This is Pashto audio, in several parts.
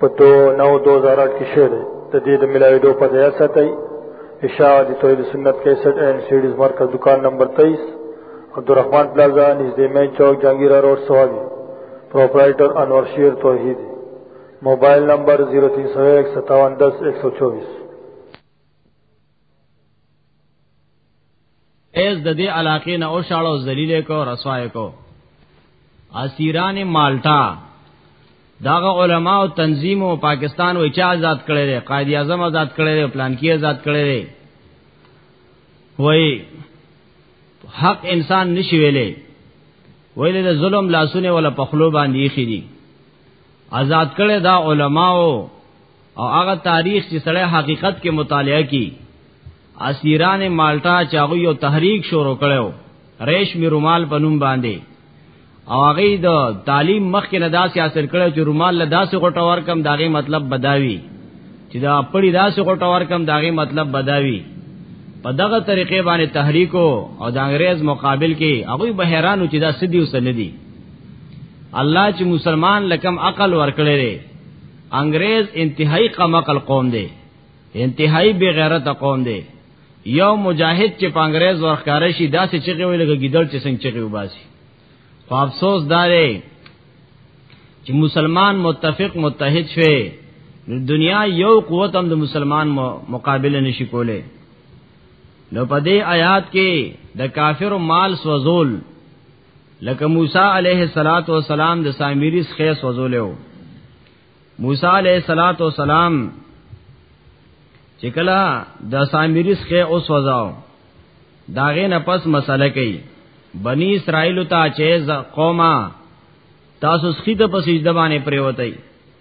په دو نو دو هزار آټ کې شعر د دې د ملاویدو په ځای ساتي اشاعت توحید سنت 61 اینڈ سیډیز مرکز دکان نمبر 23 عبدالرحمن پلازا نږدې مین چوک جهانگیر روډ سوابي پرپرایټر انور شیر توحید موبایل نمبر 03015710124 ایز د دې علاقې نه او شاړو ذلیل کو رسوای کو اسیران مالټا داغه علما او تنظیم او پاکستان وای چا آزاد کړي دي قائد اعظم آزاد کړي دي پلان کې آزاد کړي دي وای حق انسان نشي ویلې ویلې د ظلم لاسونه ولا پخلو باندې خېدي آزاد کړي دا علما او او هغه تاریخ چې سړی حقیقت کې مطالعه کی اسیران مالټا چاغو یو تحریک شروع کړو ریشمی رومال په نوم باندې او هغه د تعلیم مخکې نه داسې حاصل کړو چې رومال له داسې غټه ورکم داغه مطلب بداوی چې دا پړی داسې غټه ورکم داغه مطلب بداوی په دغه طریقې باندې تحریکو او د انګريز مقابل کې هغه به حیرانو چې دا سدي وسندي الله چې مسلمان لکم عقل ورکړي انګريز انتهائی قمقل قوم دی انتهائی بے غیرت قوم دی یو مجاهد چې په انګريز ورخاره شي داسې چغي وي لکه ګیدړ چې څنګه چغي وباسي خو افسوس داري چې مسلمان متفق متحد شوي دنیا یو قوت هم د مسلمان مقابله نشي کوله نو په دې آیات کې د کافر مال سوزول لکه موسی علیه الصلاۃ والسلام د سامری څخه سوزولیو موسی علیه الصلاۃ والسلام چې کله د سامری څخه اوس وځاو داغه نه پس مسله کوي بنی اسرائیل ته چې قومه تاسو سخی ته پسې د باندې پریوتای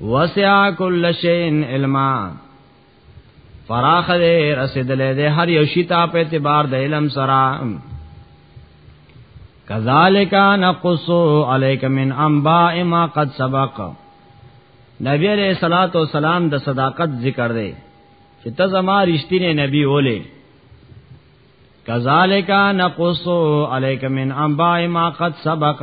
وسع کل شین علما فراخ دې رسیدلې دې هر یو شی ته په اعتبار د علم سره کذالک نقص علیک من انباء ما قد سبق نبی علیہ الصلات والسلام د صداقت ذکر دی چې ته زما رښتینه نبی ولې کذالک نقص علیک من انباء ما قد سبق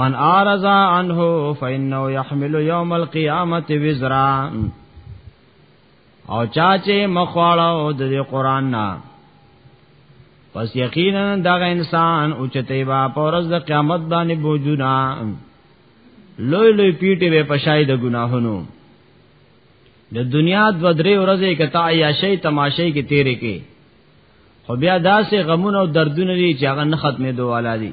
من اعرض عنه فانه يحمل يوم القيامه وزرا او چا چې مخواړو د قران نه پس یقینا دغه انسان او چته با پورز د قیامت باندې بوجونا لوی لوی پیټه به پشای د ګناهونو د دنیا د درې ورځې کتا یا شی تماشې کې تیرې کې خو بیا داسې غمونه او دردونه دي چې هغه نه ختمې دواله دي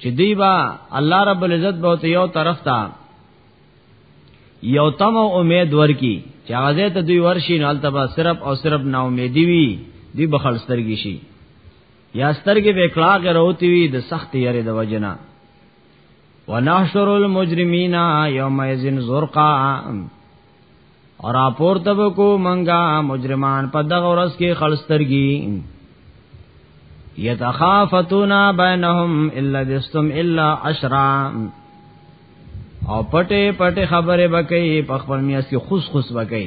چې دی با الله رب العزت به ته یو طرف ته یو تم او امید ورکی چې هغه ته دوی ورشي نه التبا صرف او صرف نا امیدی وی دی بخل سترګی شي یا سترګې به کلاګ راوتی وی د سخت یری د وجنه ونحشر المجرمین یومئذ زرقا اور اپور تب کو منګا مجرمان په دغه ورځ کې خلسترګي یتخافتون بینهم الا دستم الا عشرا او پټه پټه خبره بکې په خپل میاس کې خوش خوش بکې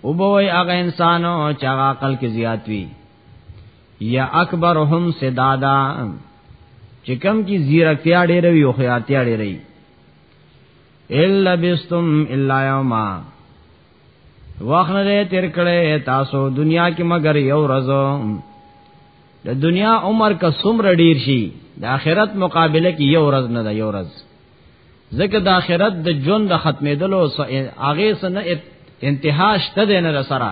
او بوئی اغا انسانو چاگا عقل کی زیاد وی یا اکبرهم سدادا چې کم کی زیرکتیا ډېر وی او خیارتیا ډېر وی الا بستم الا یوما وخت نه تیر کړي تاسو دنیا کې مگر یو ورځ د دنیا عمر کا سمر ډیر شي د آخرت مقابله کې یو ورځ نه ده یو ورځ ځکه د آخرت د ژوند د ختمېدلو هغه سره انتها شته د نه سره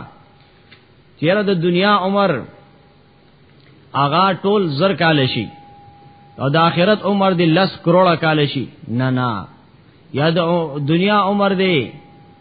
چیرې د دنیا عمر آغا ټول زر کال شي او د آخرت عمر دی لس کروڑه کال شي نه نه یا د دنیا عمر دی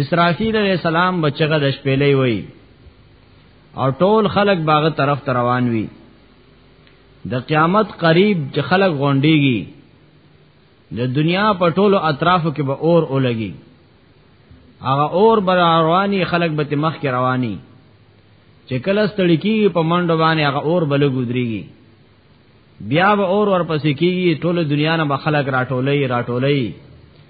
اسرافیل علیہ السلام بچغه د شپېلې وای او ټول خلق باغ طرف ته روان وي د قیامت قریب چې خلق غونډيږي د دنیا په ټولو اطرافو کې به اور اولګي هغه اور بر رواني خلق به مخ کې رواني چې کله ستړي کیږي په منډو باندې هغه اور بل ګذريږي بیا به اور ورپسې کیږي ټول دنیا نه به خلق راټولې راټولې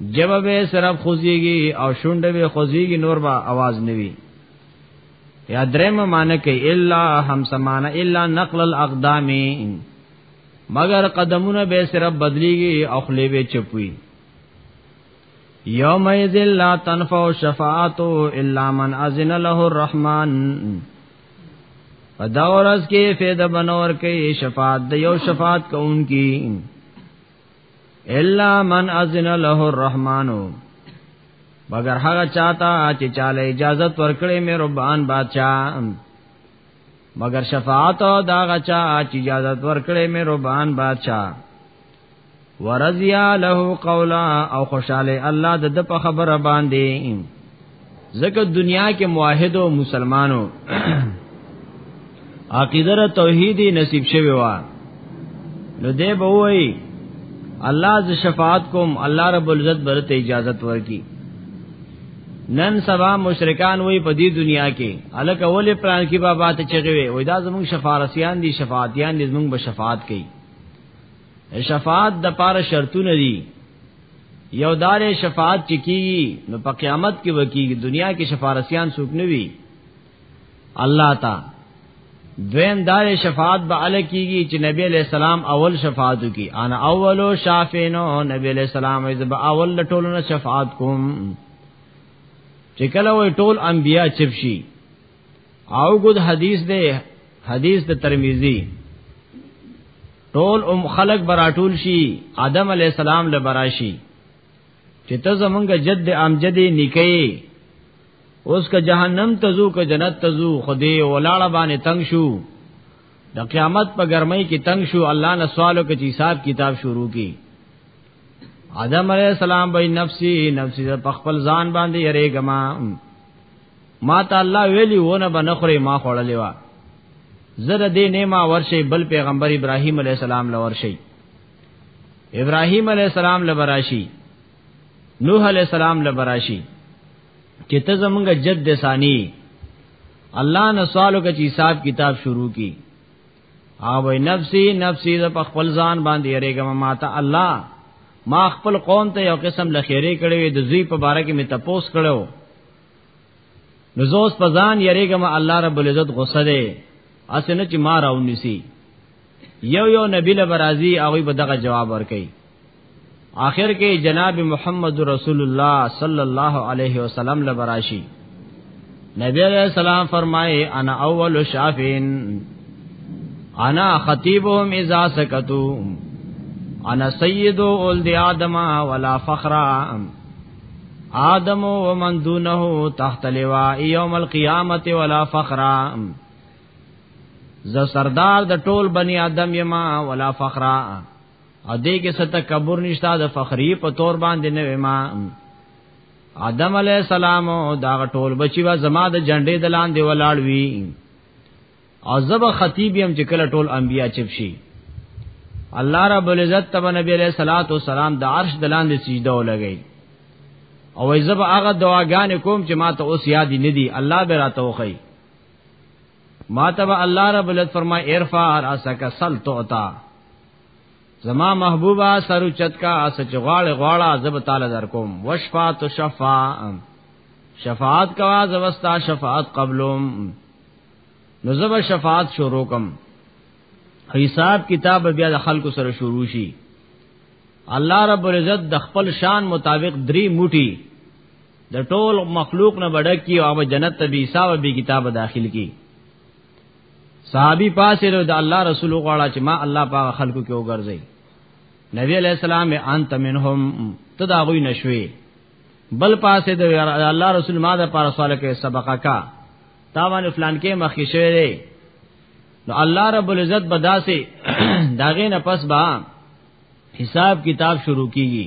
جبه به صرف خوځيږي او شونډه به خوځيږي نور به आवाज نوي یا درم معنی کوي الا هم سمانه الا نقل الاقدام مگر قدمونه به صرف بدليږي او خلی به چپوي یوم یذل لا تنفع شفاعت الا من اذن له الرحمن پداورز کې فیدا بنور کې شفاعت د یو شفاعت کوونکی الا من اذن له الرحمن مگر هغه چاته چې چاله اجازه ورکړې مې ربان بادشاہ مگر شفاعت دا غچا چې اجازه ورکړې مې ربان بادشاہ ورضیا له قولا او خوشاله الله د په خبره باندې ځکه دنیا کې موحد او مسلمانو عقیده توحیدی نصیب شوی و نو دی به وای الله ز شفاعت کوم الله رب العزت برته اجازت ورکی نن سبا مشرکان وای په دې دنیا کې الک اول پران کې بابا ته چغوي وای دا زموږ شفارسیان دي شفاعتیان دي زموږ به شفاعت کوي شفاعت د پاره شرطونه دي یو دار شفاعت چې کیږي نو په قیامت کې وکیږي دنیا کې شفارسیان څوک نه وي الله تا دویم دار شفاعت به ال کیږي چې نبی علیہ السلام اول شفاعت کی انا اولو شافینو نبی علیہ السلام ایز به اول ټولنه شفاعت کوم چې کله وې ټول انبیا چپ شي او ګد حدیث دی حدیث د ترمذی ټول ام خلق براټول شي آدم علی السلام له براشي چې ته زمونږ جد امجد نکي اوس که جهنم تزو که جنت تزو خدای ولاړه باندې تنگ شو د قیامت په ګرمۍ کې تنگ شو الله نه سوالو کې حساب کتاب شروع کی آدم علیہ السلام بھئی نفسی نفسی پخپل ځان باندې یریګما ما ته الله ویلی ونه بنخره ما خړلې وا زره دې نیما ورشي بل پیغمبر ابراهیم علی السلام لور شي ابراهیم علی السلام لبراشي نوح علی السلام لبراشي چې ته زمونږ جد ثانی الله نه سوالو کې حساب کتاب شروع کی او وای نفسي نفسي ز په خپل ځان باندې یریګم ما ته الله ما خپل قوم ته یو قسم لخيري کړي د زوی په باره کې می تپوس کړو نزوس پزان یریګم الله رب العزت غصه ده اسنه چې ما راونیسی یو یو نبی له برازي هغه به دغه جواب ورکړي آخر کې جناب محمد رسول الله صلی الله علیه وسلم له براشي نبی علیہ السلام فرمائے انا اول شافین انا خطیبهم اذا سکتو انا سید اولد آدم ولا فخرا آدم و من دونه تحت لواء یوم القیامت ولا فخرا ز سردار د ټول بنی آدم یما ولا فخرا ا دې کې ست تکبر نشتا د فخری په تور باندې نه وما آدم علی السلام دا ټول بچی وا زما د جنډې دلان دی ولاړ وی او زب خطیب يم چې کله ټول انبیا چپ شي الله رب العزت تبا نبی علیہ الصلات والسلام د عرش دلاندې سجده ولګي او زب هغه دعاګانې کوم چې ما ته اوس یاد نه دي الله به راته وخی ما ته الله رب العزت فرمای ارفع راسک سل توتا زما محبوبا سرو چت کا اس چغاړ غواړه زب تعالی در کوم وشفا تو شفا شفاعت کوا زوستا شفاعت قبلم نو زبر شفاعت شروع کم حساب کتاب بیا د خلکو سره شروع شي الله رب العزت د خپل شان مطابق درې موټي د ټول مخلوق نه بډک کی او جنت ته به حساب به کتاب داخل کی صحابي پاسره د الله رسول غواړه چې ما الله پاک خلکو کې وګرځي نبی علیہ السلام انت منهم تداوی نشوي بل پاسه د الله رسول ما د پاره سوال کې سبقه کا تا باندې فلان کې مخکې شوی دی نو الله رب العزت بداسي داغه نه پس با حساب کتاب شروع کیږي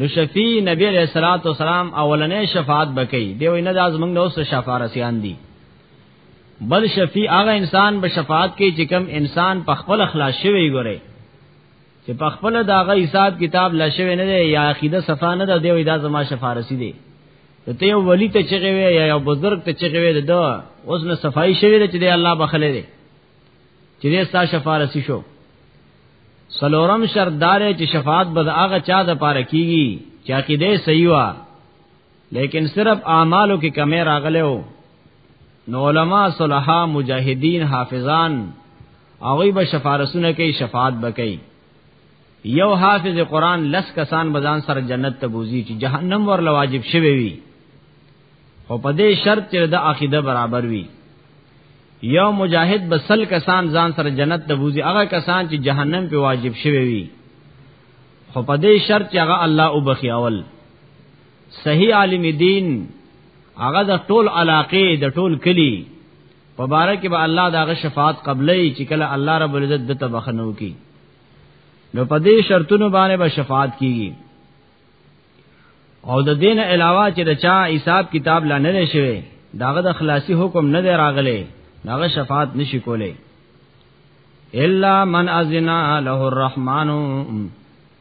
نو شفیع نبی علیہ الصلوۃ والسلام اولنې شفاعت بکې دی وینه د ازمنګ نو سره شفاعت سیان دي بل شفیع هغه انسان به شفاعت کوي چې کم انسان په خپل اخلاص شوی ګوره چې په خپل داغه حساب کتاب لښوي نه دی یا عقیده صفا نه ده دی وای دا زما شفارسی دی ته ته یو ولی ته چغه وی یا یو بزرگ ته چغه وی دا اوس نه صفائی شوی دی چې دی الله بخله دی چې دی ستا شفارسی شو سلورم شرط دار چې شفاعت به هغه چا د پاره کیږي چې عقیده صحیح وا لیکن صرف اعمالو کې کمی راغلی وو نو علما صلحا مجاهدین حافظان هغه به شفارسونه کوي شفاعت بکي یو حافظ قران لس کسان بزان سره جنت ته بوزي چې جهنم ور لواجب شوی وي او په دې شرط چې د عقیده برابر وي یو مجاهد بسل کسان ځان سره جنت ته بوزي هغه کسان چې جهنم په واجب شوی وي خو په دې شرط چې هغه الله او بخیاول صحیح عالم دین هغه د ټول علاقې د ټول کلی په باره کې به الله داغه شفاعت قبلې چې کله الله رب العزت د تبخنو کی نو په دې شرطونو باندې به شفاعت کیږي او د دین علاوه چې د چا حساب کتاب لا نه شوی داغه د خلاصي حکم نه دی راغلی داغه شفاعت نشي کولی الا من اذنا له الرحمن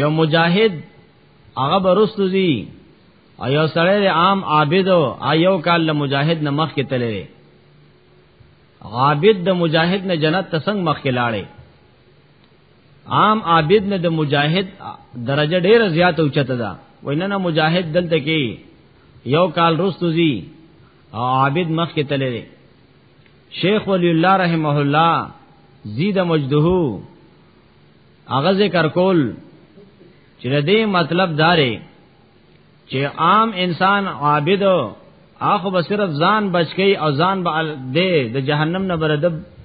یو مجاهد هغه برستو زی او یو سړی عام عابد او یو کال له مجاهد نه مخ کې تللی عابد د مجاهد نه جنت ته څنګه مخ کې لاړې عام عابد نه د مجاهد درجه ډیره زیاته اوچته ده وینه نه مجاهد دلته کې یو کال رستو زی او عابد مخ کې تللی شیخ ولی الله رحمه الله زید مجدهو هغه ذکر کول چې د دې مطلب داري چې عام انسان عابد اخو به صرف ځان بچکی او ځان به دې د جهنم نه برد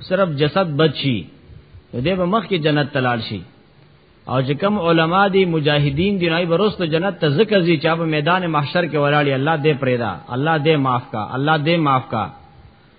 صرف جسد بچي دې به مخ کې جنت تلال شي او چې کوم علما دي مجاهدین دي نای برست جنت ته ذکر زی چا په میدان محشر کې ولاړی الله دې پرېدا الله دې معاف کا الله دې معاف کا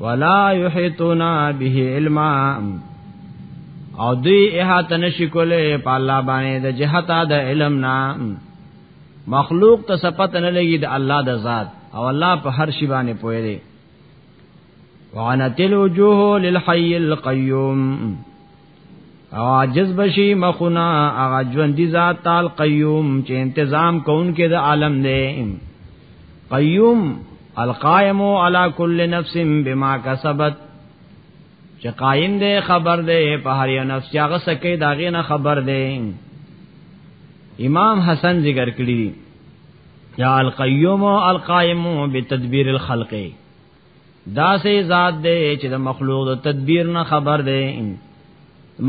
ولا یحیتون به علما او دوی احاطه نشي کولای په الله باندې د جهتا د علم نه مخلوق ته سپت نه لګي د الله د ذات او الله په هر شی باندې پوهه دی وعنت الوجوه للحي القيوم او عاجز بشي مخنا هغه ژوند دي ذات تعال قیوم چې تنظیم کون کې د عالم دی قیوم القائم علی کل نفس بما کسبت چې قائم دی خبر دی په هر یو نفس چې هغه سکه داغه نه خبر دی امام حسن ذکر کړی یا القیوم القائم بتدبیر الخلق دا سه ذات دی چې د مخلوق د تدبیر نه خبر دی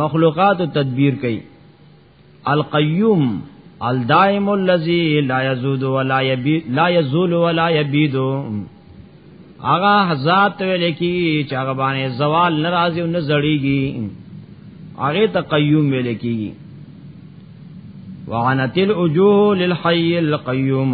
مخلوقات تدبیر کوي القیوم الدائم الذی لا یزود ولا یبید لا یزول ولا یبید هغه حضرات ویل کی چې هغه باندې زوال ناراضي او نه زړیږي هغه ته قیوم ویل کیږي وعنت الوجوه للحي القيوم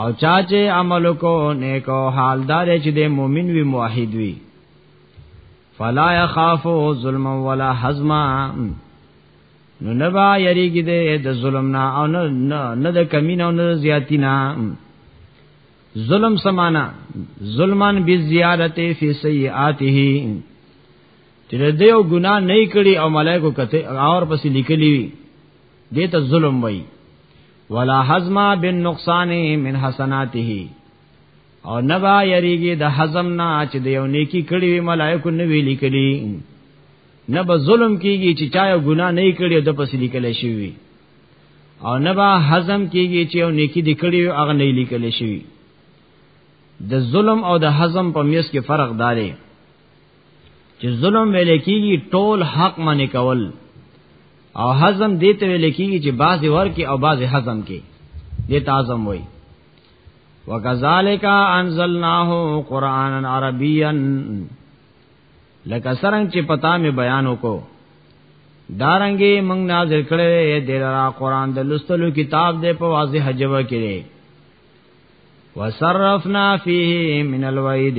او چا چې عمل کو نیکو حال دار چې د مؤمن وی موحد وی فلا يخاف ظلم ولا حزما نو نبا یریږي د ظلم نه او نه نه د کمی نه او نه زیاتی نه ظلم سمانا ظلمن بالزیادت فی سیئاته چې د یو ګناه نه کړي او ملائکه کته اور پسې لیکلی وي دته ظلم وایي ولا حزم بالنقصان من حسناته او نبا یریږي د حزم نه چې د یو نیکی کړي وی ملائکه نه ویلي کړي نه به ظلم کیږي چې چا یو ګناه نه کړي د پس لیکل شي وی او نبا حزم کیږي چې یو نیکی د کړي هغه نه لیکل شي د ظلم او د حزم په میس کې فرق داري چې ظلم ویل کېږي ټول حق منې کول او حزم دې ته ویل کېږي چې بعضې ور کې او بعضې حزم کې دې تعظم وایي وکذالک انزلناه قرانا عربیا لکه سرنګ چې پتا مې بیان وکړو دارنګي موږ نازل کړي د لرا قران د لستلو کتاب دې په واضح جواب کړي وصرفنا فيه من الوعيد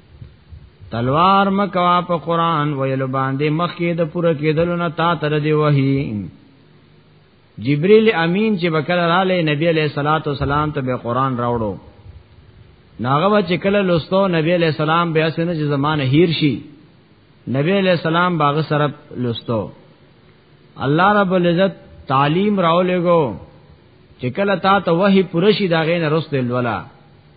تلوار مکوا په قران ویلو باندې مخکې د پوره کېدلو نه تا تر دی وਹੀ جبريل امين چې وکړه را لې نبی عليه صلوات و سلام ته به قران راوړو ناغه چې کله لوستو نبی عليه السلام به اسنه چې زمانه هیر شي نبی عليه السلام باغ سره لوستو الله رب العزت تعلیم راولېګو چې کله تا ته وਹੀ پرشي دا غین رسول ولا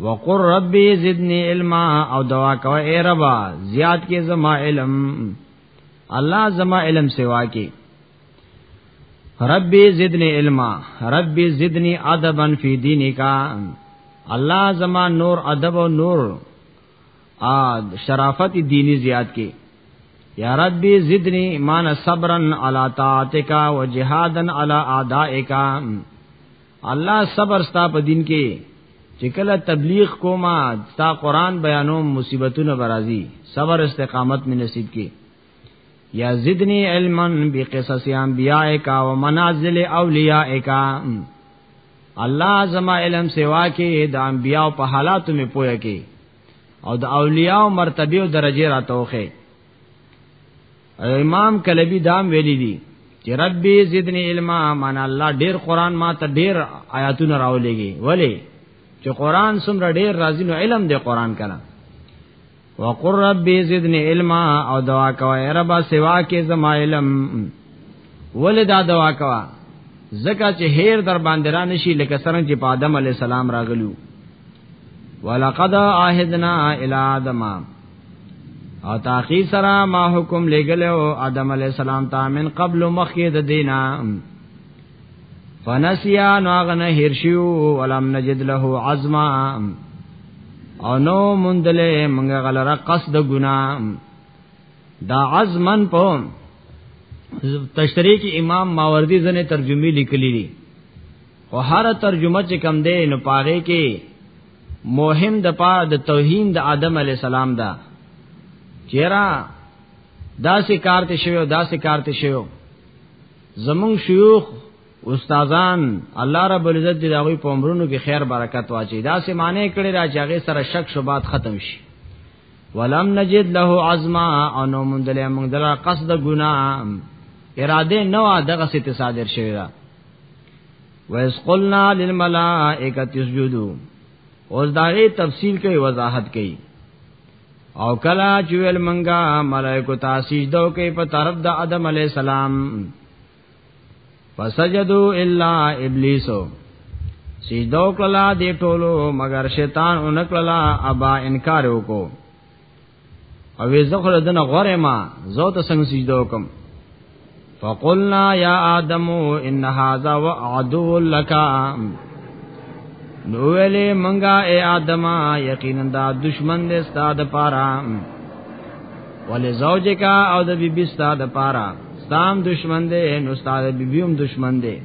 وقر ربي زدني علما او دعا کوي اے ربا زیات کې زما علم الله زما علم سوا کې ربي زدني علما ربي زدني ادبا في دينك الله زما نور ادب او نور ا شرافت دینی زیات کې یا ربي زدني مان صبرا على طاعتك وجهادا على اعدائك الله صبر ستا په دین کې چې کله تبلیغ کوما ستا قران بیانوم مصیبتونه برازي صبر استقامت می نصیب کې یا زدنی علما بقصص انبیائک و منازل اولیائک الله زما علم سوا کې د انبیاء په حالاتو می پوهه کې او د اولیاء مرتبه او درجه راتوخه امام کلبی دام ویلی دی چې ربي زدنی علما مان الله ډیر قران ما ته ډیر آیاتونه راولېږي ولی چې قران څومره ډیر راځي نو علم دی قران کړه وقر ربي زدنی علما او دعا کوه اے رب سوا کې زما علم ولدا دعا کوه زکه چې هیر در باندې را نشي لکه څنګه چې په آدم علی السلام راغلو ولقد عهدنا الى آدم او تاخی سره ما حکم لګلو آدم علی السلام ته من قبل مخکې د دینا فنسیا نو غنه هرشیو ولم نجد له عزما او نو مندلې منګه غلره قصد ګنا دا عزمن په تشریح کې امام ماوردی زنه ترجمه لیکلی دي او هر ترجمه چې کم ده نو پاره کې مهم د پاره د توهین د آدم علی السلام دا چیرې داسې کار ته شوی او داسې کار ته شوی زمون شيوخ استادان الله رب العزت دې دغوی په عمرونو کې خیر برکت واچي دا سه معنی کړي را چې هغه سره شک شوبات ختم شي ولم نجد له عزما او نو مونږ دلې مونږ دلا قصد ګنا اراده نو دغه ست صادر شوی را وَإِذْ قُلْنَا لِلْمَلَائِكَةِ اسْجُدُوا اوس داغه تفصیل کوي وضاحت کوي او کلا چویل منګا ملائکو تاسیج دو کوي په طرف د آدم علی السلام فسجدوا الا ابلیس سجدو کلا دی ټولو مگر شیطان اونکلا ابا انکار وکړو او زه خو دنه غره ما زو ته څنګه سجده وکم فقلنا یا آدم ان هذا وعدو لك نو ویلې منګه اے آدم یقینا دا دشمن دې ستاد پارا ولې زوجک او د بیبي ستاد پارا ستام دشمن دې نو ستاد بیبي هم دشمن دې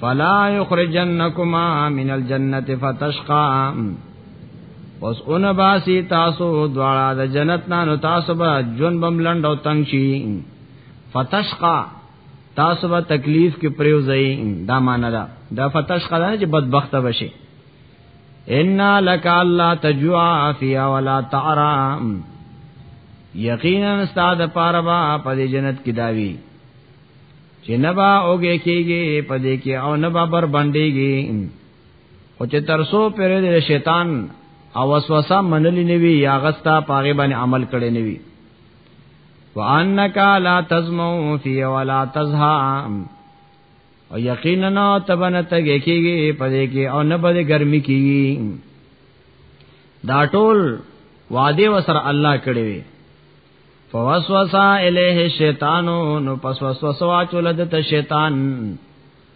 فلا یخرجنکما من الجنه فتشقا اوس اون باسی تاسو دواړه د جنت نه نو تاسو به جون بم لند او تنگ شي فتشقا تاسو به تکلیف کې پریوځي دا معنا ده دا فتشقا نه چې بدبخت بشي ان لک الله تجوا فیا ولا تعرا یقینا استاد پاره با په جنت کې داوی چې نبا اوګه کېږي په دې کې او نبا بر باندېږي او چې ترسو پر دې شیطان او وسوسه منلې نیوي یا غستا پاغه باندې عمل کړي نیوي وانک لا تزمو فی ولا تزها او یقینا تبنه تګی کیږي پدې کې او نه بده ګرمي کیږي دا ټول وعده وسر الله کړی وي فوسوسا الیه شیطانو نو پس وسوسه واچول د شیطان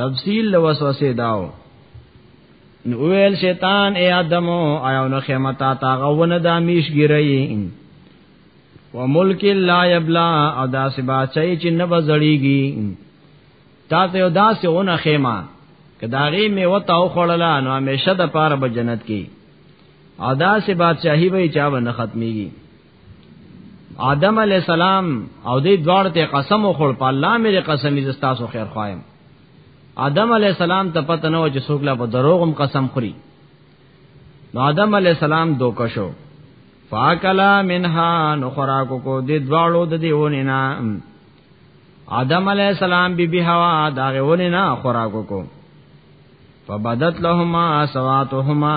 تفصیل د وسوسه داو نو ویل شیطان ای ادم ایو نو خمتا تا غونه د میش ګرئی و ملک لا یبلا او دا سبا چي چې نه بزړیږي تا ته یو داسې ونه خېما کداغي می وتا او خړلا نو همیشه د پاره به جنت کې او داسې بادشاہي به چا ونه ختميږي آدم علی السلام او دې دوړ ته قسم وخور په الله مې قسم دې تاسو خیر خوایم آدم علی السلام ته پته نه و چې څوک لا په دروغم قسم خوري نو آدم علی السلام دوکه شو فاکلا منها نو خوراکو کو دې دوړو د دیونه نه آدم علی السلام بی بی حوا دا غونه نه خوراکو کو فبدت لهما سواتهما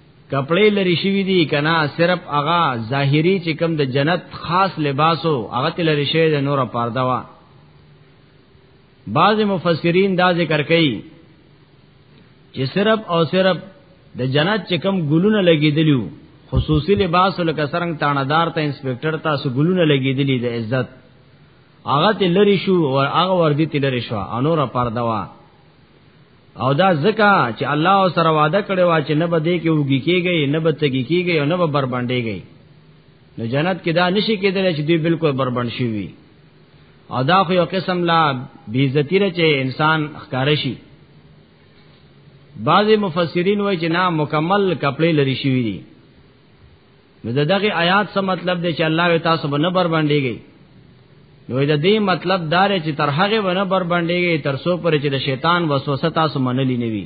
کپڑے لری شوی دی کنا صرف اغا ظاهری چې کم د جنت خاص لباسو هغه تل لری شوی د نور پرده وا بعض مفسرین دا ذکر کوي چې صرف او صرف د جنت چې کم ګلونه لګیدلیو خصوصي لباس لکه سرنګ تاندار ته انسپکټر تاسو ګلونه لګیدلی د عزت هغه تل لری شو او هغه وردی تل لری شو انور پرده وا او دا زکا چې الله او سره وعده کړی وا چې نه به دې کې وګی کېږي نه به تګی کېږي او نه به بربندېږي نو جنت کې دا نشي کېدل چې دوی بالکل بربند شي وي او دا خو یو قسم لا بیزتی را چې انسان ښکار شي بعضی مفسرین وایي چې نه مکمل کپڑے لري شوی دي نو د دغه آیات څه مطلب دی چې الله وی تاسو به نه بر باندېږي نو د دې مطلب دا دی چې تر هغه ونه بر باندېږي تر څو پر چې د شیطان وسوسه تاسو منلې نه وي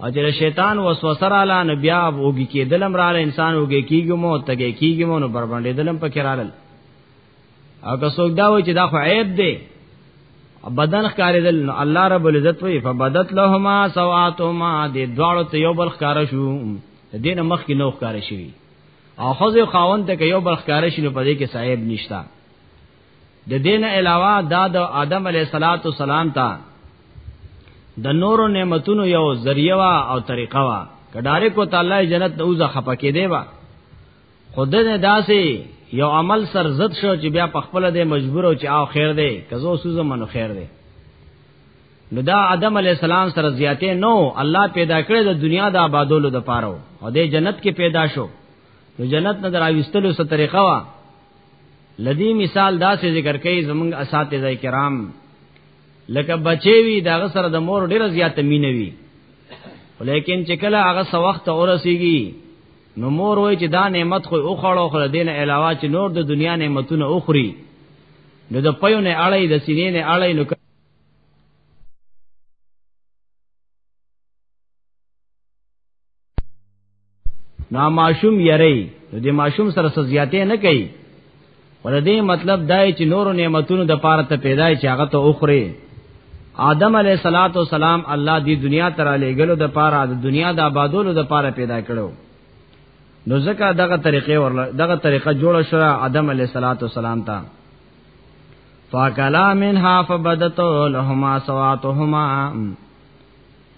او چې د شیطان وسوسه را لا نه بیا وږي کېدلم را لا انسان وږي کېږي مو تګي کېږي مو نو بر باندېدلم پکې رالل او که څوک دا وایي چې دا خو عیب دی بدن ښکارېدل نو الله رب العزت وی فبدت لهما سواتهما دې دواړو ته یو بل ښکار شو دین مخ کې نو ښکار شي او خزه خاون ته یو بل ښکار شي نو پدې کې صاحب نشتا د دین علاوه دا د آدم علیه الصلاۃ والسلام ته د نورو نعمتونو یو ذریعہ او طریقه وا کډاره کو تعالی جنت ته اوځه خپکې دی وا خود نه داسې یو عمل سر زد شو چې بیا په خپل د مجبور او چې او خیر دی کزو سوزه منو خیر دی نو دا آدم علی السلام سره زیاتې نو الله پیدا کړی د دنیا د آبادولو د پاره او د جنت کې پیدا شو نو جنت نه دراوستلو ست طریقه وا لدی مثال دا سه ذکر کوي زمونږ اساتذه کرام لکه بچي وي دا سره د مور ډیره زیاته مینوي ولیکن چې کله هغه سوخت اورسیږي نو مور وای چې دا نعمت خو او خړو خړ دین علاوه چې نور د دنیا نعمتونه اوخري نو د پيو نه اړې د سینې نه اړې نو نا ماشوم یری نو د ماشوم سره سزیاتې نه کوي ولدې مطلب دای چې نور نعمتونو د پاره ته پیدا چې هغه ته اوخره آدم علیه صلوات و سلام الله دی دنیا تر لګلو د پاره د دنیا د آبادولو د پاره پیدا کړو نو ځکه دغه طریقې ورله دغه طریقه جوړه شو آدم علیه صلوات و سلام ته فاکلا منها فبدت لهما سواتهما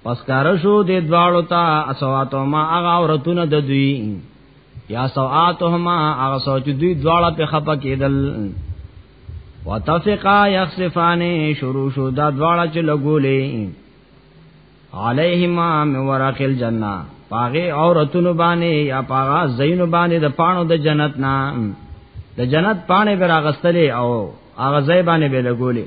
پس کار شو د دواړو ته اسواتو ما هغه عورتونه د دوی یا سواتهما هغه سوچ دوی دواړه په خپه کېدل وتفقا یخصفان شروع شو دا دواړه چې لګولې علیهما من ورق الجنه پاغه عورتونو باندې یا پاغه زین باندې د پانو د جنت نام د جنت پانه براغستلې او هغه زیبانه به لګولې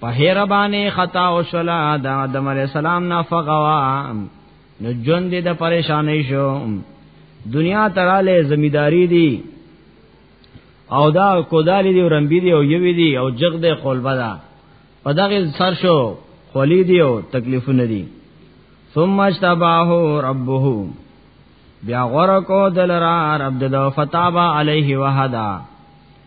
په هر باندې خطا او شلا د آدم علی السلام نه فغوا نو جون دې د پریشانې شو دنیا تراله زمیداری دی او دا کودالی دی رمبی دی او یوی دی او جغ دی قلبه دا په دغه سر شو خولی دی او تکلیفونه دی ثم اشتباه ربه بیا غره کو دلرا رب د فتابا علیه وحدا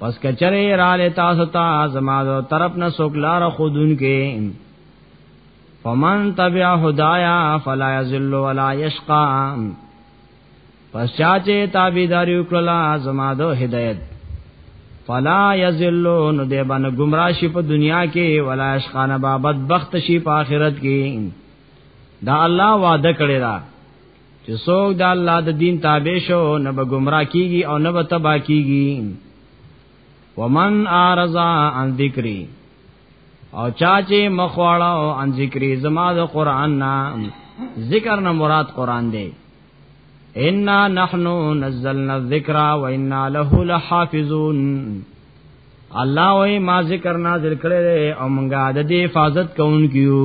پس کچره را له تاسو ته زما د طرف نه سوکلار خودون کې فمن تبع هدايا فلا يذل ولا يشقى پس چا چې تابعداري وکړه زما د هدایت فلا يذل نو دې باندې گمراه شي په دنیا کې ولا يشقى نه بابد بخت شي په آخرت کې دا الله وعده کړی دا چې څوک د الله د دین تابع شو نه به گمراه کیږي او نه به تبا کیږي ومن اعرض عن ذکری او چا چې مخواړه او عن ذکری زما د قران نه ذکر نه مراد قران دی ان نحنو نزلنا الذکر و انا له لحافظون الله وې ما ذکر نازل کړې او مونږه د دې حفاظت کوونکیو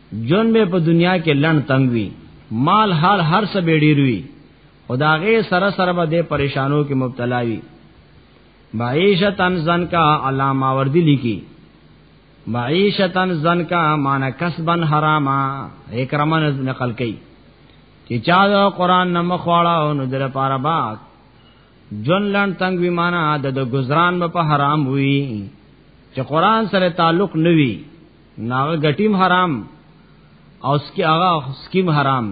جون به په دنیا کې لړن تنګ وي مال حال هر څه به ډیر وي او دا غي سره سره به د پریشانو کې مبتلا وي معیشتن زن کا علامه وردی لیکي معیشتن زن کا مان کسبن حراما اکرمن نقل کړي چې چا د قران نه مخواړه او نو در پاره با جون لن تنگ وی معنا د گزاران په حرام وی چې قران سره تعلق نوي ناغه غټیم حرام او سکی هغه سکیم حرام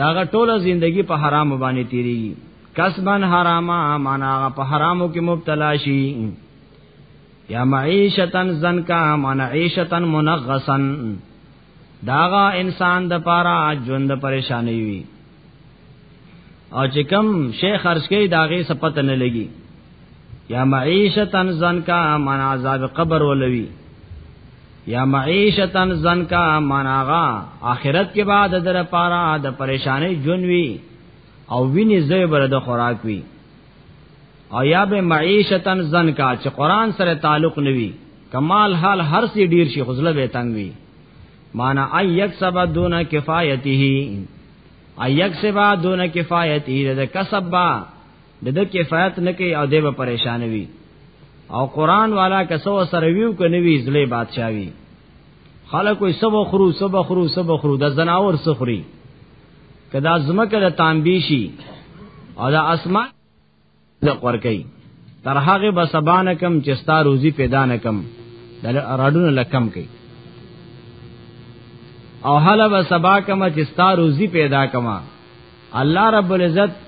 داغه ټوله زندگی په حرام باندې تیری کسبن حراما معنا هغه په حرامو کې مبتلا شي یا معیشتن زنکا معنا عیشتن منغسن داغه انسان د پاره ژوند پریشانی وي او چې کم شیخ خرج کوي داغه سپت نه لګي یا معیشتن زن کا من عذاب قبر ولوي یا معیشتن زن کا من آغا آخرت کې بعد در پارا د پریشانې جونوي او ویني زوی بر د خوراک وي او یا به معیشتن زن کا چې قران سره تعلق نوي کمال حال هر سی ډیر شي خزله به تنګ وي معنا ايک سبا دون کفایته ایک سبا دون کفایت ای د کسب با د د کفایت نه کوي او دیو پریشان وي او قران والا کسو سره ویو کنه وی زله بادشاہي خلک وي سب خرو سب خرو سب خرو د زناور سخري کدا زمکه د تانبیشي او د اسمان رزق ورکي تر هغه به سبانه کم چې ستا روزي پیدا نه کم د راډونو لکم کوي او هله به سبا کم چې ستا روزي پیدا کما الله رب العزت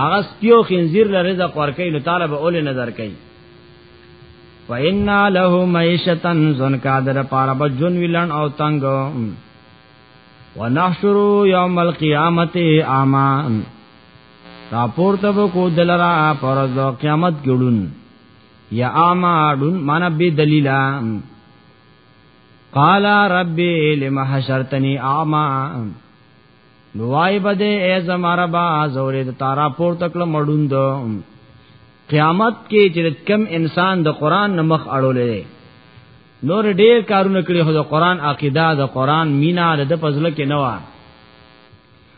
هغه سپیو خنزیر له رزق ورکي نو تعالی به اول نظر کوي فإنا له معيشتن زن قادر پارا بجن ویلن او تنگ ونحشرو یوم القیامت آمان را پورته کو دلرا پر د قیامت ګړون یا اما دون معنا به دلیلا قال رب لم حشرتنی اعما نوای بده ای زما رب زورې د تارا پور تکړه مړوند قیامت کې چې کم انسان د قران نمخ اړولې نور ډیر کارونه کړی خو د قران عقیده د قران مینا د پزله کې نه و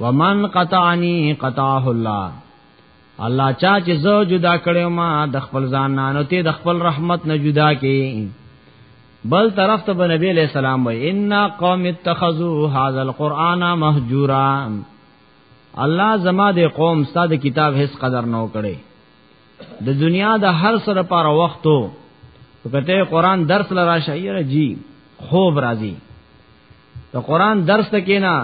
ومن قطعنی قطعه الله الله چا چې زه جدا کړم ما د خپل ځان نه نو ته د خپل رحمت نه جدا کې بل طرف ته به نبی علیہ السلام وای ان قوم اتخذوا هذا القرآن مهجورا الله زما د قوم استاد کتاب هیڅ قدر نه وکړي د دنیا د هر سره پر وختو کته قرآن درس لرا شایره جی خوب راځي ته قران درس ته کینا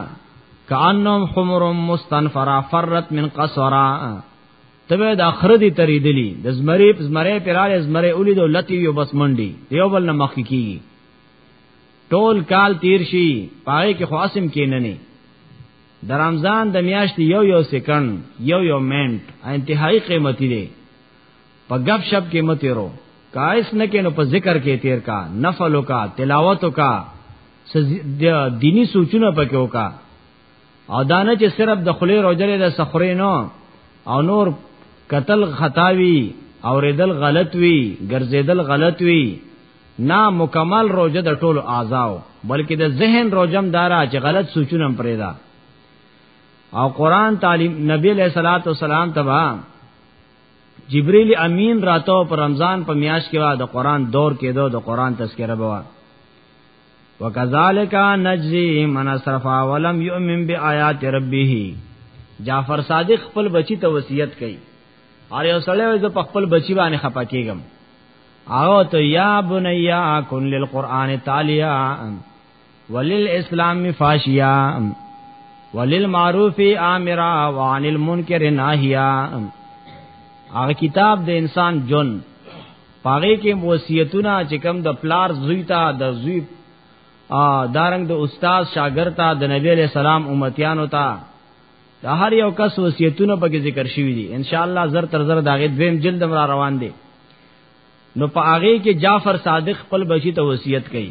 کانهم حمر مستنفرا فرت من قصرا تبه د اخر دی تری دلی د زمری زمری پراله زمری اولی دو لتی یو بس منډي یو بل نه مخ کی ټول کال تیر شي پای کې خاصم کې نه نه د رمضان د میاشتې یو یو سکند یو یو منټ انتهایی قیمتي دی په غب شپ کې متیرو کایس نه کینو په ذکر کې تیر کا نفل کا تلاوت کا دینی سوچونه پکې وکا او دانه چې صرف د خلی روجره د سخرې نو او نور قتل خطاوی اوریدل غلط وی ګرځیدل غلط وی نا مکمل روزه د ټولو اعضاو بلکې د ذهن روزم دارا چې غلط سوچونه پرې دا او قران تعلیم نبی علیہ الصلوۃ والسلام تبا جبرئیل امین راتو پر رمضان په میاش کې وا د قران دور کېدو د قران تذکرہ بوا وکذالک نجزی من اسرف ولم یؤمن بیاات ربه جعفر صادق خپل بچی ته وصیت کړي اره یو سړی وځ په خپل بچی باندې خپه کېږم او ته یا بنیا کن للقران تعالی وللاسلام فاشیا وللمعروف امرا وعن المنکر ناهیا هغه کتاب د انسان جون پاره کې وصیتونه چې کوم د پلار زوی ته د زوی دارنګ د استاد شاګرد ته د نبی له سلام امتیانو ته دا هر یو کس وصیتونه پکې ذکر شوی دي ان شاء الله زر تر زر داغه دویم جلد را روان دي نو په هغه کې جعفر صادق خپل بچی ته وصیت کړي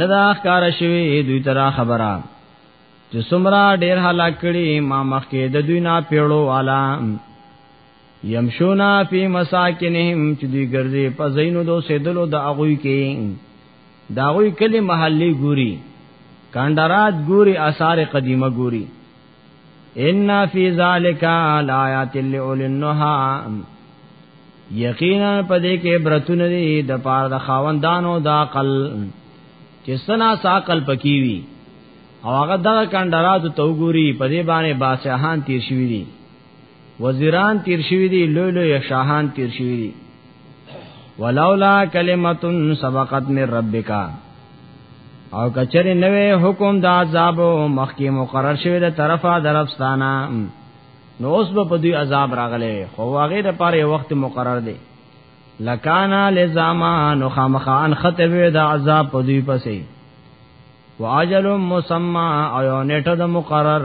نه دا ښکار شوی دوی ترا خبره چې سمرا ډیر هلاک کړي ما مخکې د دوی نه پیړو والا یمشونا فی مساکنهم چې دوی ګرځي په زینو دو سیدلو د اغوی کې داغوی کلی محلی ګوري کاندرات ګوري آثار قدیمه ګوري ان فی ذلک آیات لأولی النهى یقینا پدې کې برتونه دي د پاره د خاوندانو د عقل چې سنا ساقل پکی وی او هغه دغه کندرات ته وګوري پدې باندې باسهان تیر شوی دي وزیران تیر شوی دی لوی لوی شاهان تیر شوی دی ولولا کلمت سبقت من ربک او کچری نوې حکم د عذاب مخکې مقرر شوی د طرفه درفستانه نو اوس په دوی عذاب راغله خو هغه د پاره وخت مقرر دی لکانا لزاما نو خامخان ختوی د عذاب په دوی پسې واجل مسمى او نیټه د مقرر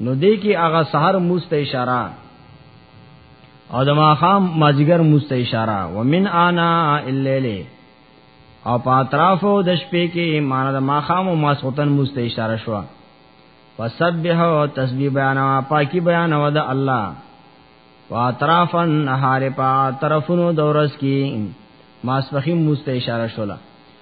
نو دې کې هغه سحر مست اشاره او د ماخام ماجګر مست اشاره ومن انا الليل او په اطرافو د شپې کې مان د ماخام او ماسوتن مست اشاره شو فسبح او تسبیح بیان او پاکي بیان او د الله واطرافن نهار په طرفونو دورس کې ماسپخیم مست اشاره شولا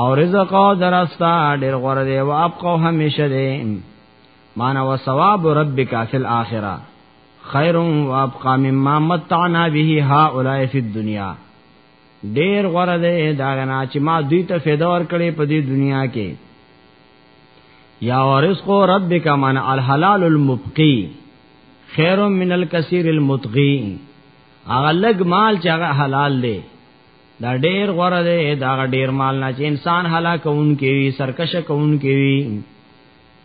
او رزق او درستا ډیر غوړه دی او ابقو همیشه دی معنا وثواب ربک فی الاخره خیر و ابقا مما متعنا به هؤلاء فی الدنیا ډیر غره ده دا نه چې ما دوی ته فایده ور کړې په دې دنیا کې یا رزق ربک من الحلال المبقی خیر من الکثیر المتقی هغه لګ مال چې هغه حلال دی دا ډیر غوړه دی دا ډیر مال نه چې انسان هلاکون کې وي سرکش کون کې وي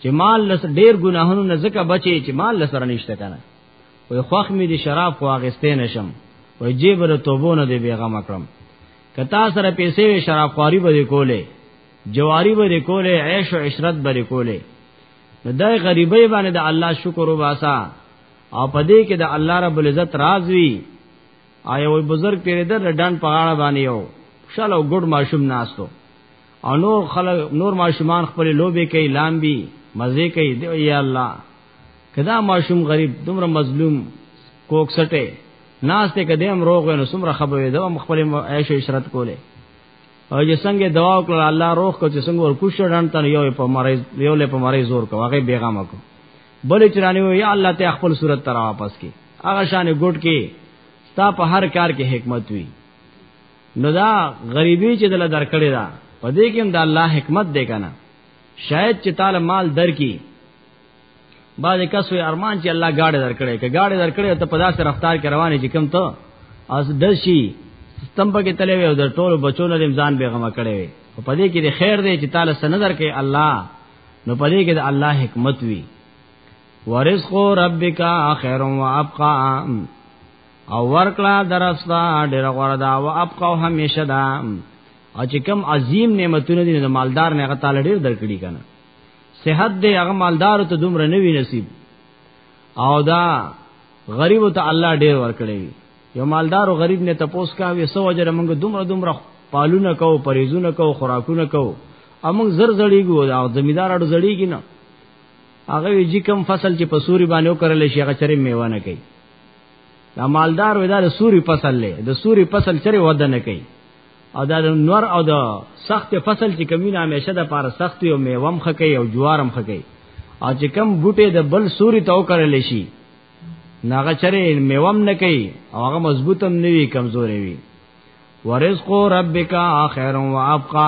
چې مال لس ډیر ګناهونو نه زکه بچي چې مال لس سره نشته کنه وي خوخ می دي شراب خو اغستې نشم وي جیب له توبونه دی بیغم کړم کتا سره پیسې وي شراب خواري به کولې جواری به کولې عیش او عشرت به کولې نو دای غریبې باندې د الله شکر وباسا او پدې کې د الله رب العزت راضي آیا وای بزرگ تیرې در ډان په غاړه باندې یو شلو ګډ ماشوم ناستو او نور خلک نور ماشومان خپل لوبي کوي لامبي مزه کوي دی یا الله کدا ماشوم غریب دومره مظلوم کوک سټه ناشته کده هم روغ نو سمره خبر وي دا خپل عیش او عشرت کوله او چې څنګه دعا وکړه الله روغ کو چې څنګه ور کوشش ډان تن یو په مریض یو له په مریض زور کو هغه بیغام کو بل چرانی وي یا الله ته خپل صورت تر واپس کی هغه شان ګډ کې ستا په هر کار کې حکمت وي نو دا غریبي چې دل درکړې ده په دې کې هم د الله حکمت دی کنه شاید چې تعالی مال درکې بعض کس وی ارمان چې الله گاډه درکړي که گاډه درکړي ته په داسې رفتار کې روانې چې کم ته از دشي سیستم پکې تلې وي او د ټولو بچو نه ځان بیغمه کړي وي په دې کې د خیر دی چې تعالی سندر کې الله نو په دې کې د الله حکمت وی ورزق ربک خیر و ابقا او ورکلا درستا ډیر غوړه دا او ابقا همیشه دا او چې کوم عظیم نعمتونه دي د مالدار نه غته لړیر درکړي کنه صحت دې هغه مالدار ته دومره نه وی نصیب او دا غریب ته الله ډیر ورکړي یو مالدار او غریب نه تپوس کا وي سو اجر موږ دومره دومره پالونه کو پریزونه کو خوراکونه کو امون زر زړیږو دا زمیدار اړ زړیږي نه هغه وی چې کم فصل چې په سوري باندې وکړل شي هغه چرې میوه نه کوي دا مالدار وې دا د سوري فصل له د سوري فصل چرې وده نه کوي او دا د نور او د سخت فصل چې کمینه همیشه د پاره سخت او میوه مخ کوي او جوارم خ کوي او چې کم بوټي د بل سوري تو کړل شي ناغه چرې میوم نه کوي او هغه مضبوطم نه وي کمزوري وي ورزق ربک اخر و ابقا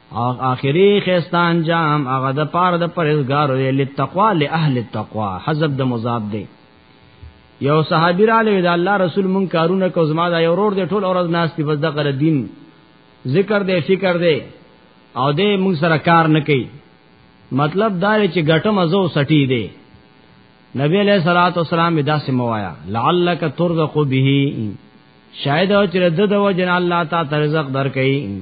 او اخري خستان جام هغه د پاره د پرهیزګارو دی لتقوا لاهل التقوا حذف د مضاف دی یو صحابي را لوي دا الله رسول مون کارونه کو زما دا یو ورور دی ټول اورز ناس دی بس د غره دین ذکر دی فکر دی او دې مون سره کار نه کوي مطلب دا چې ګټم ازو سټی دی نبی علیہ الصلوۃ والسلام دا سموایا لعلک ترزق به شاید او چې د دوجن الله تعالی رزق درکې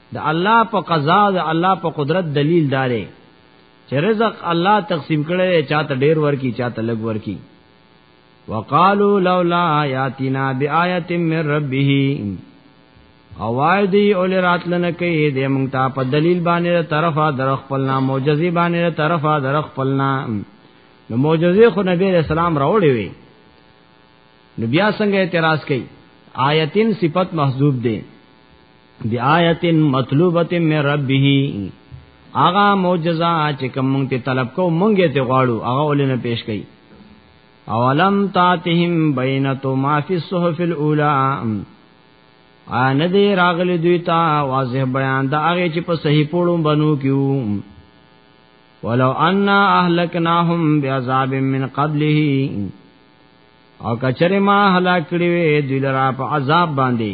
د الله په قضا د الله په قدرت دلیل داري چې رزق الله تقسیم کړي چاته ډیر ورکی چاته لګ ورکی وقالو لولا یاتینا بیاات من ربه اوای دی اول راتلنه کوي د مونږ ته په دلیل باندې طرفه درخ پلنا معجزي باندې طرفه درخ پلنا نو معجزې خو نبی رسول الله راوړې وي نو بیا څنګه اعتراض کوي آیتین صفت محذوب دي دی آیت مطلوبه من ربه هغه معجزه چې کوم مونږ ته طلب کو مونږه ته غواړو هغه ولنه پیش کړي اولم تاتهم بینت ما فی الصحف الاولى ان دې راغلی دوی ته واضح بیان دا هغه چې په صحیح پړو بنو کیو ولو ان اهلکناهم بعذاب من قبله او کچره ما هلاک کړي وي دوی لرا په عذاب باندې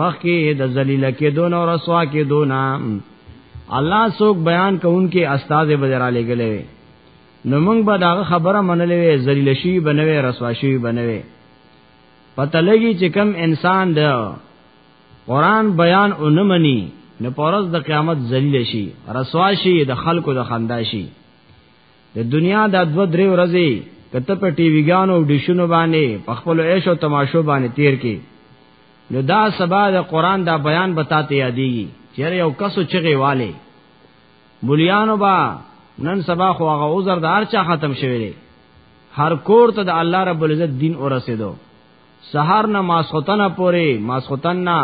مخکې د ذلیل کې دون او رسوا کې دون الله څوک بیان کوونکې استاد به را لګلې نو موږ به دا خبره منلې وي ذلیل شي بنوي رسوا شي بنوي پته لګي چې کم انسان د قران بیان اونمني نو پرز د قیامت ذلیل شي رسوا شي د خلکو د خندا شي د دنیا دا دو درې ورځې کته په ټي وی ګانو او ډیشونو باندې په خپل عیش او تماشو باندې تیر کې نو دا سبا د قران دا بیان بتاته یادېږي چیرې یو کسو چغې والے مليانو با نن سبا خو هغه عذر د هر چا ختم شوی دی هر کور ته د الله رب العزت دین اور رسیدو سحر نه ماسختنه پوري ماسختن نه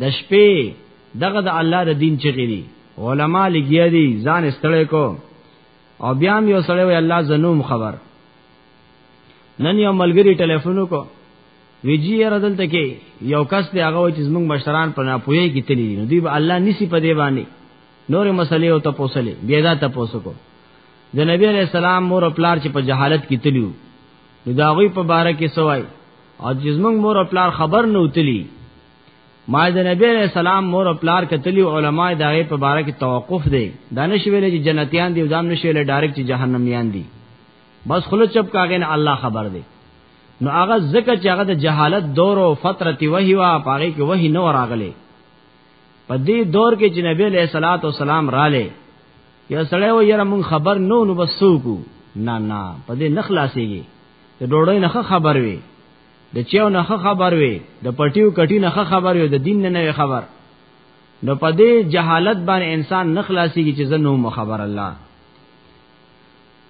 د شپې دغه د الله د دین چغې دي علما لګیا دي ځان استړې کو او بیا یو سړی وی الله زنوم خبر نن یو ملګری ټلیفون کو ویجی ردل ته کې یو کس دی هغه چې زمونږ مشران په ناپوهی کې تللی نو دی به الله نسی په دی باندې نور مسلې او تپوسلې بیا دا تپوسو کو د نبی علیہ السلام مور او پلار چې په جهالت کې تلیو نو دا غوی په باره کې سوای او جسمنګ مور او پلار خبر نه وتلی ما د نبی علیہ السلام مور او پلار کتلی علماء دا په باره کې توقف دی دا نشي ویل چې جنتیان دي ځام نشي ویل ډایرکټ چې جهنميان دي بس خلو چپ کاغین الله خبر دی نو هغه زکه چې هغه د جهالت دور او فترت وحی وا پاره کې وحی نه راغله په دې دور کې چې نبی علیہ الصلات والسلام رااله یا سړی و یره مون خبر نو نو بس سوکو نه نه په دې نخلاصيږي د ډوړې نه خبر وي د چیو نه خبر وي د پټیو کټی نه خبر وي د دین نه نه خبر نو په دې جهالت باندې انسان نه خلاصيږي چې زنه مو خبر الله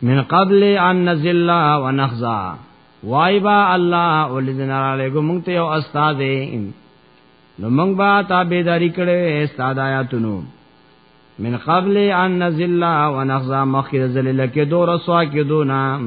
من قبل ان نزل ونخزا وایبا الله ولذین علیکم مونږ ته یو استاد نو مونږ با تابعداري کړې استاد آیاتونو من قبل ان نزل ونخزا مخکې ذلیل کې دو رسوا کې دو نام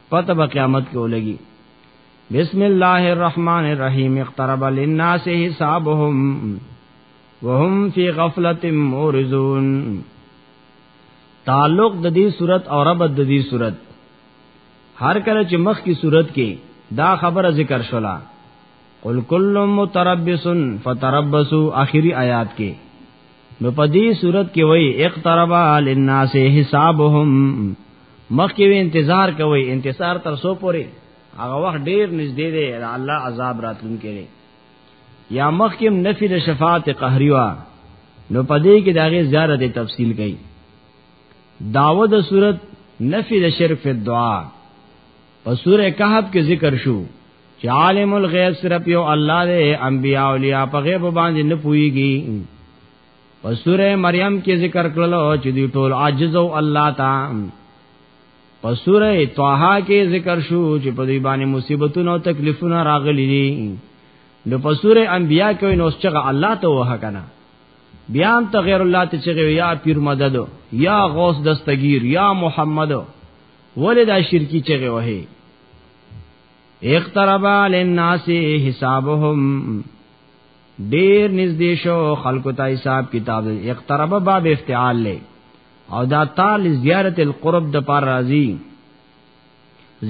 پته به قیامت کې ولګي بسم الله الرحمن الرحیم اقترب للناس حسابهم وهم فی غفلت مورزون تعلق د دې صورت او رب د دې صورت هر کله چې مخ کی صورت کې دا خبره ذکر شولا قل کل متربص فتربصوا اخری آیات کې نو په دې صورت کې وای اقترب للناس حسابهم مخکې وی انتظار کوي انتظار تر سو پوري هغه وخت ډیر نږدې دی الله عذاب راتلونکي دی یا مخکې نفي د شفاعت قهري وا نو پدې کې داغه زیارت تفصیل کړي داوه د صورت نفي د شرک فی دعا په سوره کهف کې ذکر شو چې عالم الغیب صرف یو الله دی انبیاء اولیاء په غیب باندې نه پويږي په سوره مریم کې ذکر کړلو چې دی ټول عاجز او الله تا په سوره طه کې ذکر شو چې په دې باندې مصیبتونه او تکلیفونه راغلي دي نو په سوره انبیاء کې نو څنګه الله ته وه کنه بیا هم ته غیر الله ته چغه یا پیر مدد یا غوث دستگیر یا محمد ولې دا شرکی چغه وه اقترب للناس حسابهم ډیر نږدې شو خلکو ته حساب کتاب اقترب باب افتعال له او دا تال زیارت القرب د پار راضی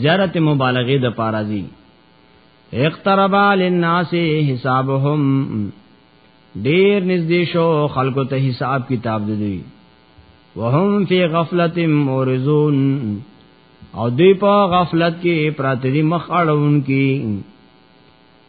زیارت مبالغه د پار راضی اقترب للناس حسابهم ډیر نږدې شو خلکو ته حساب کتاب د دوی وهم فی غفلت مورزون او دوی په غفلت کې پراتری مخ اړون کې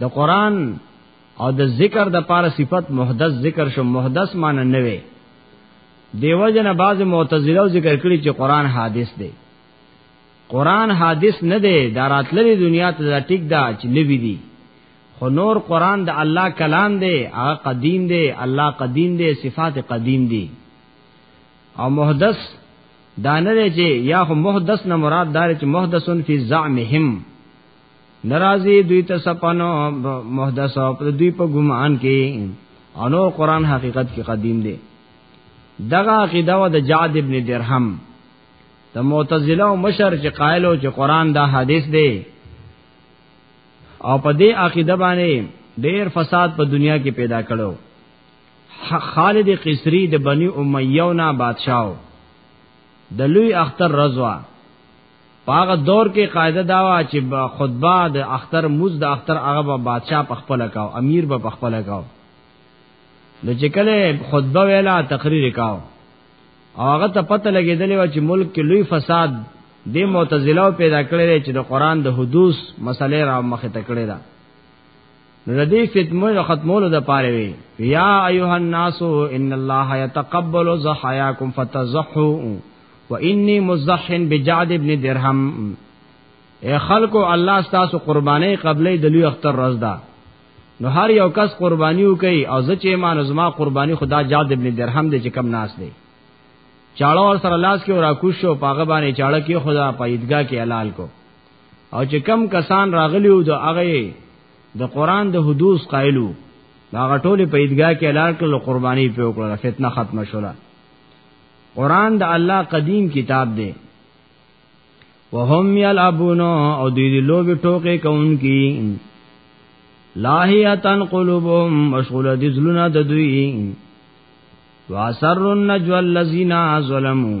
د قران او د ذکر د پاره صفت محدث ذکر شو محدث معنی نه وي دیو جن بعض معتزله ذکر کړی چې قران حادث دی قران حادث نه دی دا راتللی دنیا ته دا ټیک دا چې نوی دی خو نور قران د الله کلام دی هغه قدیم دی الله قدیم دی صفات قدیم دی او محدث دا نه دی چې یا خو محدث نه مراد دار چې محدثن فی زعمهم ناراضي دوی ته سپنو محدث او دوی په ګمان کې او نور قران حقیقت کې قدیم دی دغه عقیده و د جعد ابن درهم د معتزله او مشر چې قائل او چې قران دا حدیث دی او په دې عقیده باندې ډېر فساد په دنیا کې پیدا کړو خالد قصری د بنی امیه نه بادشاہو د لوی اختر رضوا پاغه دور کې قاعده دا وا چې خطبه د اختر موز د اختر هغه به بادشاہ په خپل کاو امیر به په خپل کاو نو چې کله خطبه ویلا تقریر کاو او هغه ته پته لګیدلې و چې ملک کې لوی فساد د معتزله پیدا کړی چې د قران د حدوث مسلې را مخه تکړه ده نو د دې فتنو ختمولو د پاره وی یا ایها الناس ان الله يتقبل ضحاياكم فتزحوا واني مزح بجعد ابن درهم اے خلکو الله ستاسو قربانې قبلې د لوی اختر ورځ ده نو هر یو کس قرباني وکي او زه چې ما نظما قرباني خدا جعد ابن درهم دې چې کم ناس دی چاړه ور سره لاس کې ورا کوشو پاغه باندې چاړه کې خدا په عیدګاه کې حلال کو او چې کم کسان راغلی وو د هغه د قران د حدوث قائلو دا غټولې په عیدګاه کې اعلان کړل قرباني په وکړه فتنه ختمه شوه قران د الله قدیم کتاب دی وهم یلعبون او دوی دی لوبی ټوکې کوونکی لاهیتن قلوبهم مشغوله دي زلونه د دوی واسر النجو الذين ظلموا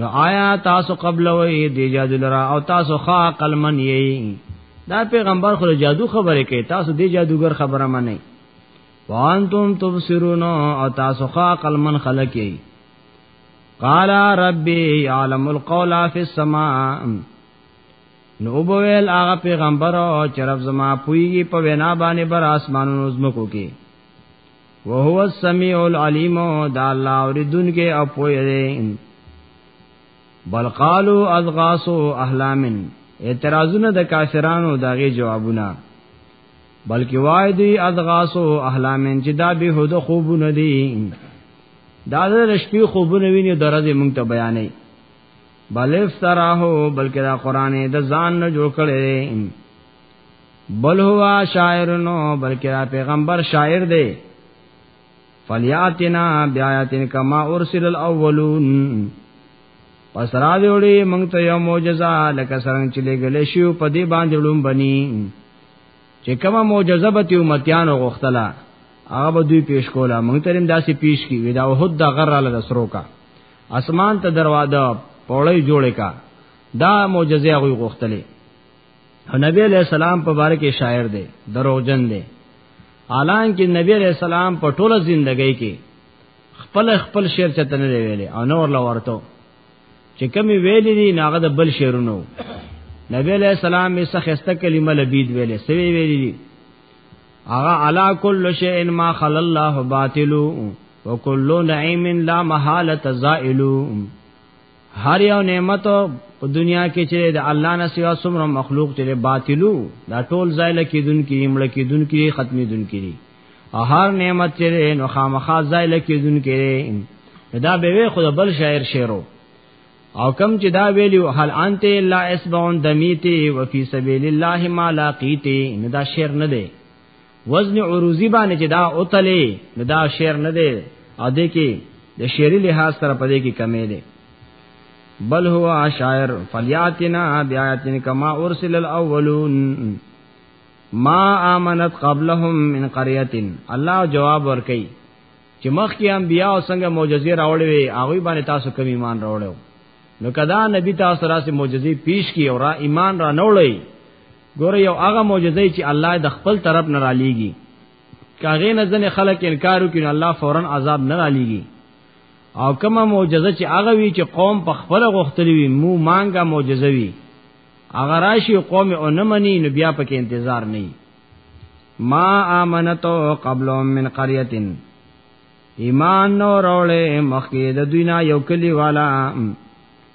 نو آیا تاسو قبل وې دی جادو لرا او تاسو خا عقل من یې دا پیغمبر خو جادو خبره کوي تاسو دی جادوګر خبره منئ وانتم تبصرون او تاسو خا عقل من خلق یې قال ربي عالم القول في السماء نو بویل هغه پیغمبر او چرپ زما پویږي په وینا باندې بر اسمانونو زمکو کې وهو السميع العليم دا الله اوریدونکې او پوی دی بل قالوا اضغاث احلام اعتراضونه د کافرانو دغه جوابونه بلکې وای دی اضغاث احلام چې دا به هود خوبونه دي دا د شپې خوبونه ویني درځي مونږ ته بیانې بل افتراه بلکې دا قران د ځان نه جوړ کړي بل هوا شاعر نو بلکې دا پیغمبر شاعر دی فلیاتنا بیاتن کما ارسل الاولون پس را دیوڑی منگ تا یو موجزا لکا سرنگ چلے گلے شیو پا دی باندی لون بنی چې کومه معجزه به تی امتیان غختلا هغه به دوی پیش کولا مونږ تریم داسې پیش کی ودا وحد د غر له دسرو کا اسمان ته دروازه پوړی جوړه کا دا معجزه غوي غختلې او نبی علیہ السلام په باره کې شاعر دی دروغجن دی الان کې نبی علیہ السلام په ټوله ژوندۍ کې خپل خپل شعر چته نه ویلې او نور لا ورته چې کمی ویلې دي ناغه د بل شعرونو نبی علیہ السلام می سخسته کلمه لبید ویلې سوي ویلې دي اغا علا کل شیء ما خل الله باطل وکل نعیم لا محاله زائل هر یو نعمت په دنیا کې چې د الله نه سوا څومره مخلوق چې باطلو دا ټول ځای لکې دن کې امړه کې دن کې ختمې دن کې دي هر نعمت چې نو خامخا ځای لکې دن کې دا به وي خود بل شاعر شعرو او کم چې دا ویلو هل انت الا اسبون دمیتی وفي سبیل الله ما لاقیتی نه دا شعر نه دی وزن عروضی باندې چې دا اوتلې نو دا شعر نه دی او دې کې د شعري لحاظ سره پدې کې کمې دی بل هو شاعر فلیاتنا بیاتن کما ارسل الاولون ما امنت قبلهم من قريه الله جواب ورکي چې مخکې انبیا او څنګه معجزې راوړې وي هغه باندې تاسو کوم ایمان راوړو نو کدا نبی تاسو راځي معجزې پیش کی او را ایمان را نوړی ګوره یو هغه معجزه چې الله د خپل طرف نه را لېږي کاغه نه ځنې خلک انکار وکړي نو الله فورا عذاب نه را لېږي او کومه معجزه چې هغه وی چې قوم په خپل غوښتلی وي مو مانګه معجزه وي هغه راشي قوم او نه مني نو بیا پکې انتظار نه ما امنتو قبل من قريه ایمان نو روړې مخکې د دوی نه یو کلی والا